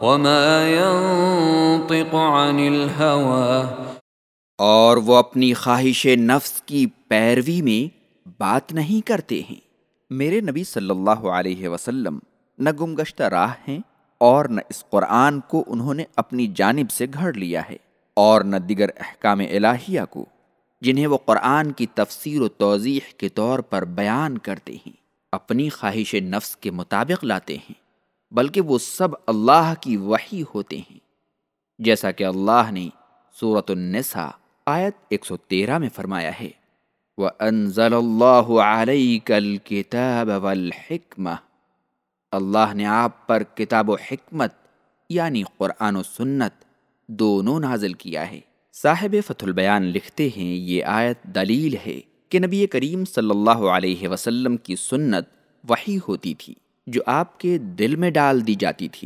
وما ينطق عن الهوى اور وہ اپنی خواہش نفس کی پیروی میں بات نہیں کرتے ہیں۔ میرے نبی صلی اللہ علیہ وسلم نہ گمگشتہ راہ ہیں اور نہ اس قرآن کو انہوں نے اپنی جانب سے گھڑ لیا ہے اور نہ دیگر احکام الہیہ کو جنہیں وہ قرآن کی تفسیر و توضیح کے طور پر بیان کرتے ہیں، اپنی خواہش نفس کے مطابق لاتے ہیں۔ بلکہ وہ سب اللہ کی وحی ہوتے ہیں۔ جیسا کہ اللہ نے صورت النساء آیت 113 میں فرمایا ہے، وَأَنزَلَ اللَّهُ عَلَيْكَ الْكِتَابَ وَالْحِكْمَةِ۔ اللہ نے آپ پر کتاب و حکمت یعنی قرآن و سنت، دونوں نازل کیا ہے۔ صاحب فتح البیان لکھتے ہیں، یہ آیت دلیل ہے کہ نبی کریم صلی اللہ علیہ وسلم کی سنت وہی ہوتی تھی۔ جو آپ کے دل میں ڈال دی جاتی تھی۔